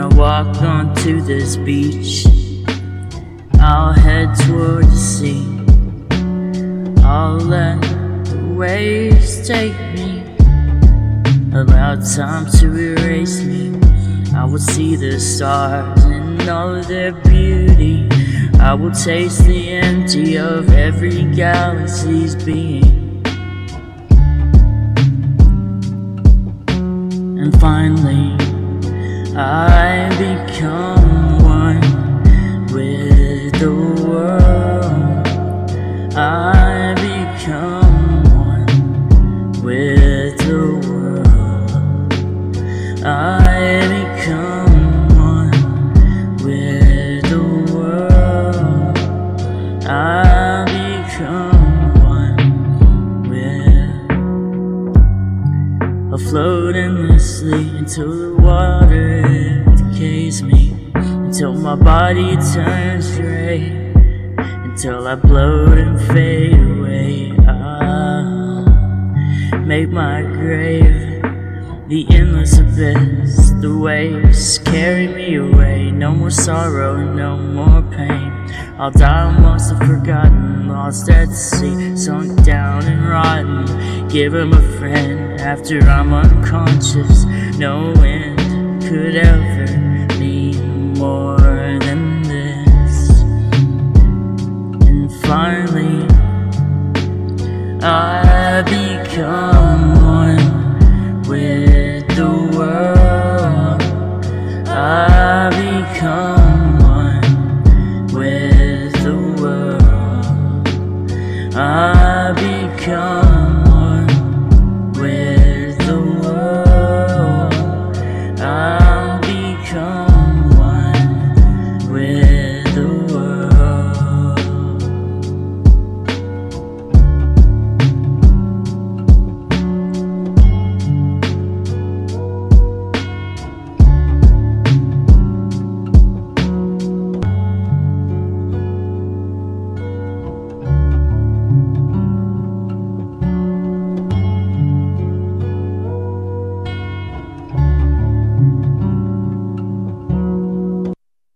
walk onto this beach. I'll head toward the sea. I'll let the waves take me. Allow time to erase me. I will see the stars in all their beauty. I will taste the empty of every galaxy's being. And finally, I I become one with the world. I become one with the world. I become one with. Afloat endlessly until the water decays me, until my body turns gray, until I bloat and fade away. I'll make my grave the endless abyss, the waves carry me away. No more sorrow, no more pain. I'll die amongst the forgotten, lost at sea, sunk down and rotten. Give him a friend after I'm unconscious. No wind could ever. I become one with the world. I become one with the world. I become.